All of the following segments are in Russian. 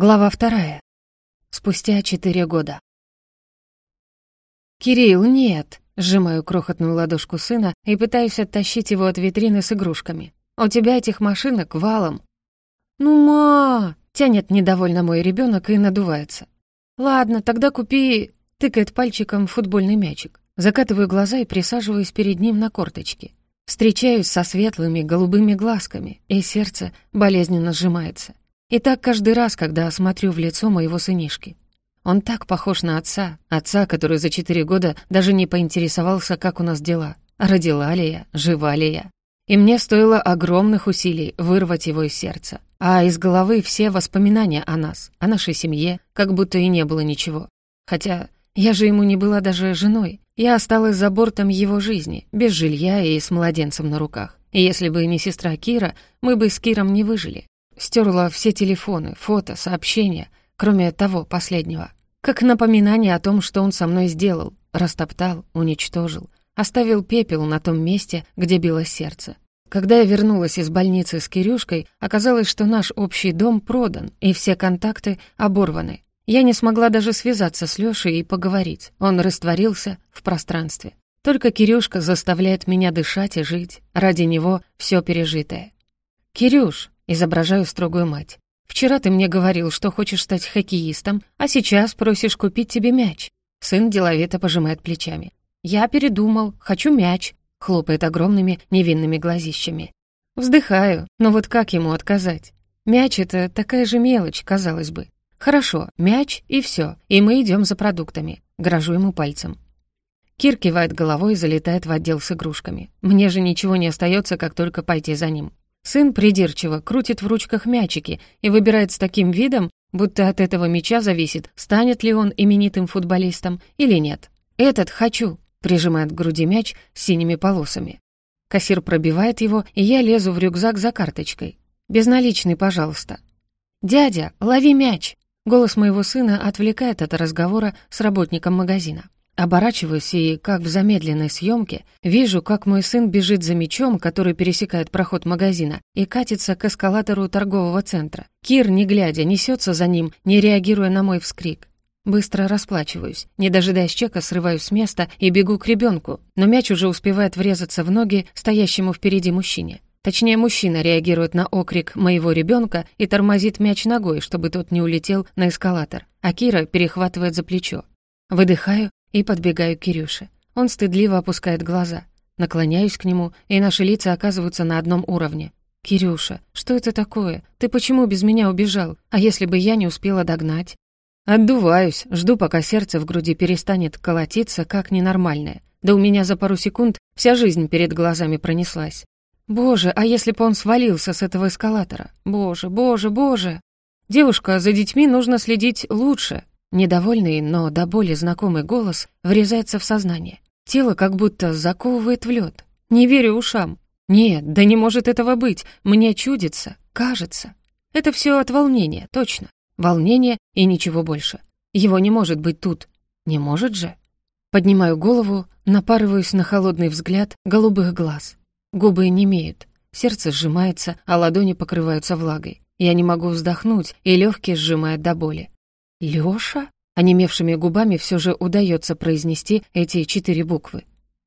Глава вторая. Спустя четыре года. «Кирилл, нет!» — сжимаю крохотную ладошку сына и пытаюсь оттащить его от витрины с игрушками. «У тебя этих машинок валом!» «Ну, ма!» — тянет недовольно мой ребенок и надувается. «Ладно, тогда купи...» — тыкает пальчиком футбольный мячик. Закатываю глаза и присаживаюсь перед ним на корточки. Встречаюсь со светлыми голубыми глазками, и сердце болезненно сжимается. И так каждый раз, когда смотрю в лицо моего сынишки. Он так похож на отца, отца, который за четыре года даже не поинтересовался, как у нас дела, родила ли я, жива ли я. И мне стоило огромных усилий вырвать его из сердца, а из головы все воспоминания о нас, о нашей семье, как будто и не было ничего. Хотя я же ему не была даже женой, я осталась за бортом его жизни, без жилья и с младенцем на руках. И если бы не сестра Кира, мы бы с Киром не выжили. Стерла все телефоны, фото, сообщения, кроме того последнего. Как напоминание о том, что он со мной сделал, растоптал, уничтожил, оставил пепел на том месте, где билось сердце. Когда я вернулась из больницы с Кирюшкой, оказалось, что наш общий дом продан, и все контакты оборваны. Я не смогла даже связаться с Лёшей и поговорить. Он растворился в пространстве. Только Кирюшка заставляет меня дышать и жить. Ради него все пережитое. «Кирюш», Изображаю строгую мать. «Вчера ты мне говорил, что хочешь стать хоккеистом, а сейчас просишь купить тебе мяч». Сын деловито пожимает плечами. «Я передумал, хочу мяч», — хлопает огромными невинными глазищами. Вздыхаю, но вот как ему отказать? Мяч — это такая же мелочь, казалось бы. Хорошо, мяч и все, и мы идем за продуктами. Грожу ему пальцем. Кир кивает головой и залетает в отдел с игрушками. Мне же ничего не остается, как только пойти за ним. Сын придирчиво крутит в ручках мячики и выбирает с таким видом, будто от этого мяча зависит, станет ли он именитым футболистом или нет. «Этот хочу», — прижимает к груди мяч с синими полосами. Кассир пробивает его, и я лезу в рюкзак за карточкой. «Безналичный, пожалуйста». «Дядя, лови мяч!» Голос моего сына отвлекает от разговора с работником магазина. Оборачиваюсь и, как в замедленной съемке, вижу, как мой сын бежит за мечом, который пересекает проход магазина, и катится к эскалатору торгового центра. Кир, не глядя, несется за ним, не реагируя на мой вскрик. Быстро расплачиваюсь. Не дожидаясь чека, срываюсь с места и бегу к ребенку, но мяч уже успевает врезаться в ноги стоящему впереди мужчине. Точнее, мужчина реагирует на окрик моего ребенка и тормозит мяч ногой, чтобы тот не улетел на эскалатор, а Кира перехватывает за плечо. Выдыхаю и подбегаю к Кирюше. Он стыдливо опускает глаза. Наклоняюсь к нему, и наши лица оказываются на одном уровне. «Кирюша, что это такое? Ты почему без меня убежал? А если бы я не успела догнать?» Отдуваюсь, жду, пока сердце в груди перестанет колотиться, как ненормальное. Да у меня за пару секунд вся жизнь перед глазами пронеслась. Боже, а если бы он свалился с этого эскалатора? Боже, боже, боже! Девушка, за детьми нужно следить лучше. Недовольный, но до боли знакомый голос врезается в сознание. Тело как будто заковывает в лед. Не верю ушам. Нет, да не может этого быть. Мне чудится, кажется. Это все от волнения, точно. Волнение и ничего больше. Его не может быть тут. Не может же? Поднимаю голову, напарываюсь на холодный взгляд голубых глаз. Губы немеют, сердце сжимается, а ладони покрываются влагой. Я не могу вздохнуть, и легкие сжимают до боли. «Лёша?» Онемевшими губами все же удается произнести эти четыре буквы.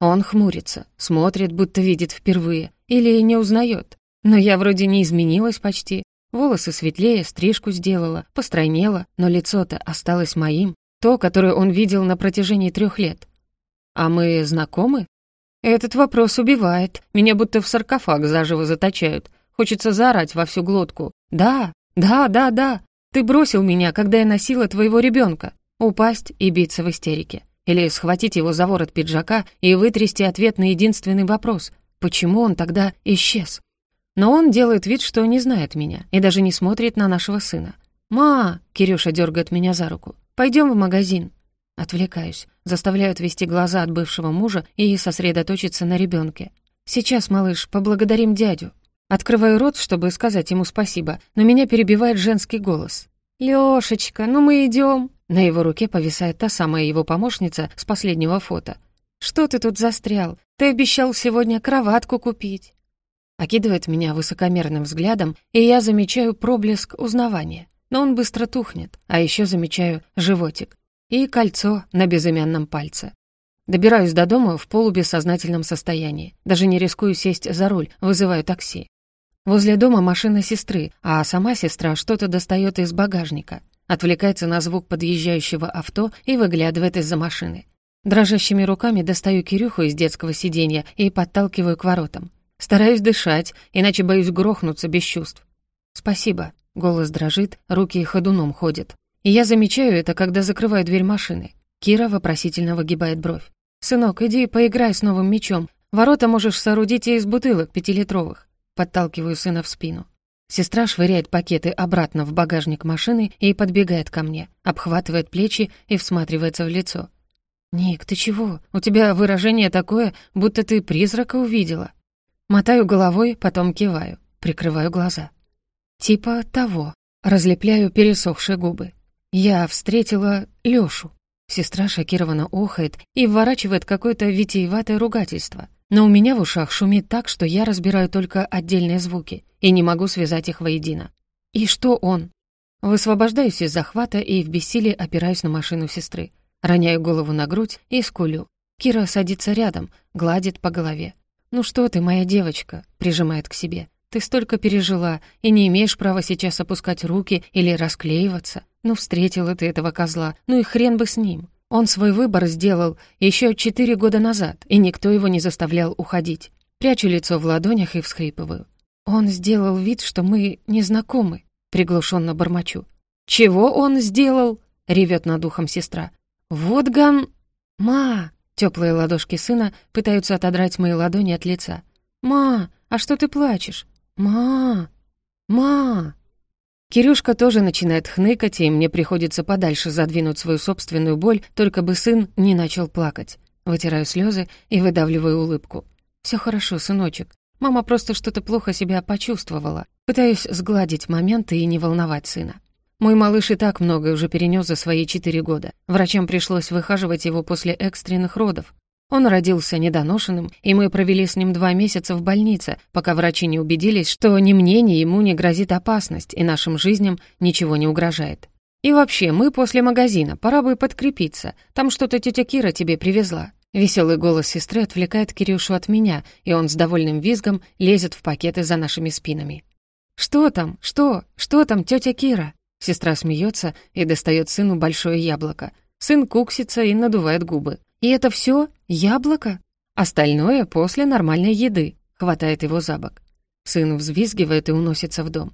Он хмурится, смотрит, будто видит впервые, или не узнает. Но я вроде не изменилась почти. Волосы светлее, стрижку сделала, постройнела, но лицо-то осталось моим, то, которое он видел на протяжении трех лет. А мы знакомы? Этот вопрос убивает. Меня будто в саркофаг заживо заточают. Хочется заорать во всю глотку. Да, да, да, да. Ты бросил меня, когда я носила твоего ребенка. Упасть и биться в истерике. Или схватить его за ворот пиджака и вытрясти ответ на единственный вопрос. Почему он тогда исчез? Но он делает вид, что не знает меня и даже не смотрит на нашего сына. «Ма!» — Кирюша дергает меня за руку. «Пойдем в магазин». Отвлекаюсь, заставляю отвести глаза от бывшего мужа и сосредоточиться на ребенке. «Сейчас, малыш, поблагодарим дядю. Открываю рот, чтобы сказать ему спасибо, но меня перебивает женский голос. «Лёшечка, ну мы идём!» На его руке повисает та самая его помощница с последнего фото. «Что ты тут застрял? Ты обещал сегодня кроватку купить!» Окидывает меня высокомерным взглядом, и я замечаю проблеск узнавания. но он быстро тухнет, а еще замечаю животик и кольцо на безымянном пальце. Добираюсь до дома в полубессознательном состоянии. Даже не рискую сесть за руль, вызываю такси. Возле дома машина сестры, а сама сестра что-то достает из багажника. Отвлекается на звук подъезжающего авто и выглядывает из-за машины. Дрожащими руками достаю Кирюху из детского сиденья и подталкиваю к воротам. Стараюсь дышать, иначе боюсь грохнуться без чувств. «Спасибо». Голос дрожит, руки ходуном ходят. И я замечаю это, когда закрываю дверь машины. Кира вопросительно выгибает бровь. «Сынок, иди поиграй с новым мечом. Ворота можешь соорудить и из бутылок пятилитровых». Подталкиваю сына в спину. Сестра швыряет пакеты обратно в багажник машины и подбегает ко мне, обхватывает плечи и всматривается в лицо. «Ник, ты чего? У тебя выражение такое, будто ты призрака увидела». Мотаю головой, потом киваю, прикрываю глаза. Типа того. Разлепляю пересохшие губы. Я встретила Лёшу. Сестра шокированно охает и вворачивает какое-то витиеватое ругательство. Но у меня в ушах шумит так, что я разбираю только отдельные звуки и не могу связать их воедино. И что он? Высвобождаюсь из захвата и в бессилии опираюсь на машину сестры. Роняю голову на грудь и скулю. Кира садится рядом, гладит по голове. «Ну что ты, моя девочка?» — прижимает к себе. «Ты столько пережила и не имеешь права сейчас опускать руки или расклеиваться. Ну, встретила ты этого козла, ну и хрен бы с ним. Он свой выбор сделал еще четыре года назад, и никто его не заставлял уходить. Прячу лицо в ладонях и всхлипываю. Он сделал вид, что мы не знакомы, приглушенно бормочу. «Чего он сделал?» — ревет над ухом сестра. «Вот ган...» «Ма!» — теплые ладошки сына пытаются отодрать мои ладони от лица. «Ма, а что ты плачешь? Ма! Ма!» Кирюшка тоже начинает хныкать, и мне приходится подальше задвинуть свою собственную боль, только бы сын не начал плакать. Вытираю слезы и выдавливаю улыбку. Все хорошо, сыночек. Мама просто что-то плохо себя почувствовала. Пытаюсь сгладить моменты и не волновать сына. Мой малыш и так многое уже перенес за свои четыре года. Врачам пришлось выхаживать его после экстренных родов. Он родился недоношенным, и мы провели с ним два месяца в больнице, пока врачи не убедились, что ни мне, ни ему не грозит опасность, и нашим жизням ничего не угрожает. И вообще, мы после магазина, пора бы подкрепиться. Там что-то тетя Кира тебе привезла. Веселый голос сестры отвлекает Кирюшу от меня, и он с довольным визгом лезет в пакеты за нашими спинами. «Что там? Что? Что там, тетя Кира?» Сестра смеется и достает сыну большое яблоко. Сын куксится и надувает губы. И это все яблоко? Остальное после нормальной еды. Хватает его за бок. Сын взвизгивает и уносится в дом.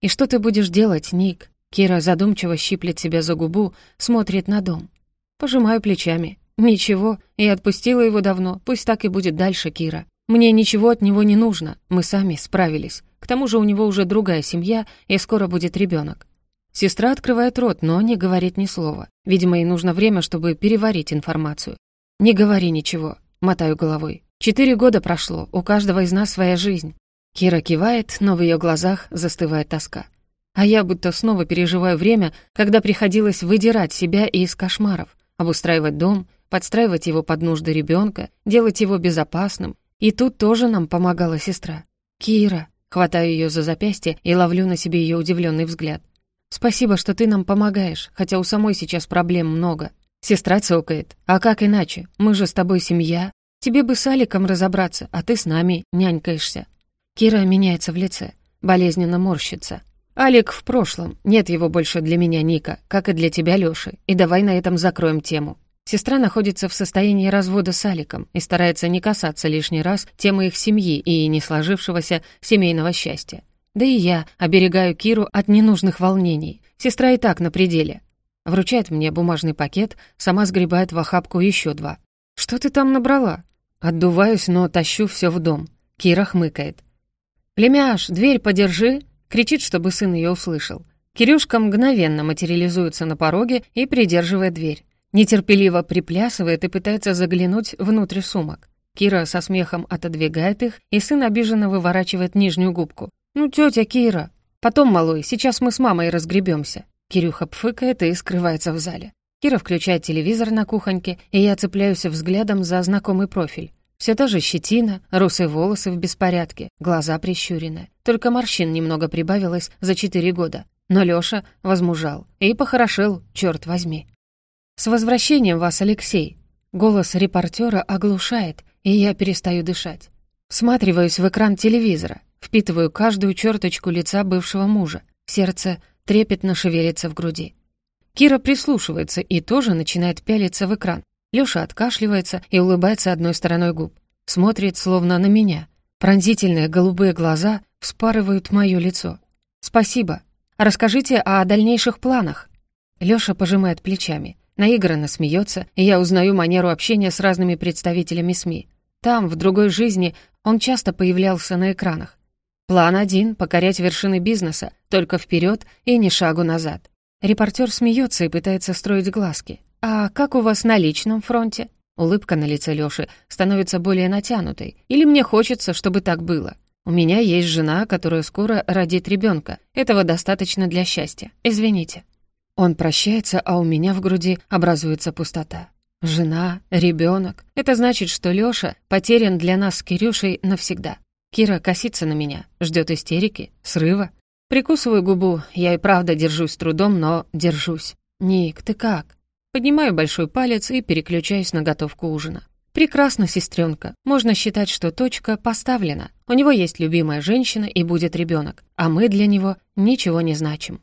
«И что ты будешь делать, Ник?» Кира задумчиво щиплет себя за губу, смотрит на дом. Пожимаю плечами. «Ничего, я отпустила его давно, пусть так и будет дальше, Кира. Мне ничего от него не нужно, мы сами справились. К тому же у него уже другая семья, и скоро будет ребенок. Сестра открывает рот, но не говорит ни слова. Видимо, ей нужно время, чтобы переварить информацию. «Не говори ничего», — мотаю головой. «Четыре года прошло, у каждого из нас своя жизнь». Кира кивает, но в ее глазах застывает тоска. А я будто снова переживаю время, когда приходилось выдирать себя из кошмаров, обустраивать дом, подстраивать его под нужды ребенка, делать его безопасным. И тут тоже нам помогала сестра. «Кира», хватаю ее за запястье и ловлю на себе ее удивленный взгляд. «Спасибо, что ты нам помогаешь, хотя у самой сейчас проблем много. Сестра цокает. «А как иначе? Мы же с тобой семья. Тебе бы с Аликом разобраться, а ты с нами нянькаешься». Кира меняется в лице, болезненно морщится. «Алик в прошлом. Нет его больше для меня, Ника, как и для тебя, Лёши. И давай на этом закроем тему». Сестра находится в состоянии развода с Аликом и старается не касаться лишний раз темы их семьи и не сложившегося семейного счастья. Да и я оберегаю Киру от ненужных волнений. Сестра и так на пределе. Вручает мне бумажный пакет, сама сгребает в охапку еще два. «Что ты там набрала?» Отдуваюсь, но тащу все в дом. Кира хмыкает. «Племяш, дверь подержи!» Кричит, чтобы сын ее услышал. Кирюшка мгновенно материализуется на пороге и придерживает дверь. Нетерпеливо приплясывает и пытается заглянуть внутрь сумок. Кира со смехом отодвигает их, и сын обиженно выворачивает нижнюю губку. «Ну, тетя Кира!» «Потом, малой, сейчас мы с мамой разберемся». Кирюха пфыкает и скрывается в зале. Кира включает телевизор на кухоньке, и я цепляюсь взглядом за знакомый профиль. Все та же щетина, русые волосы в беспорядке, глаза прищурены. Только морщин немного прибавилось за четыре года. Но Лёша возмужал и похорошел, чёрт возьми. «С возвращением вас, Алексей!» Голос репортера оглушает, и я перестаю дышать. Всматриваюсь в экран телевизора, впитываю каждую черточку лица бывшего мужа. Сердце трепетно шевелится в груди. Кира прислушивается и тоже начинает пялиться в экран. Лёша откашливается и улыбается одной стороной губ. Смотрит словно на меня. Пронзительные голубые глаза вспарывают моё лицо. «Спасибо. Расскажите о дальнейших планах». Лёша пожимает плечами. Наигранно смеется, и я узнаю манеру общения с разными представителями СМИ. Там, в другой жизни, он часто появлялся на экранах. План один — покорять вершины бизнеса, только вперед и ни шагу назад. Репортер смеется и пытается строить глазки. «А как у вас на личном фронте?» Улыбка на лице Лёши становится более натянутой. «Или мне хочется, чтобы так было? У меня есть жена, которая скоро родит ребенка. Этого достаточно для счастья. Извините». Он прощается, а у меня в груди образуется пустота. Жена, ребенок. Это значит, что Лёша потерян для нас с Кирюшей навсегда. Кира косится на меня, ждет истерики, срыва. Прикусываю губу, я и правда держусь с трудом, но держусь. «Ник, ты как?» Поднимаю большой палец и переключаюсь на готовку ужина. «Прекрасно, сестренка. Можно считать, что точка поставлена. У него есть любимая женщина и будет ребенок, а мы для него ничего не значим.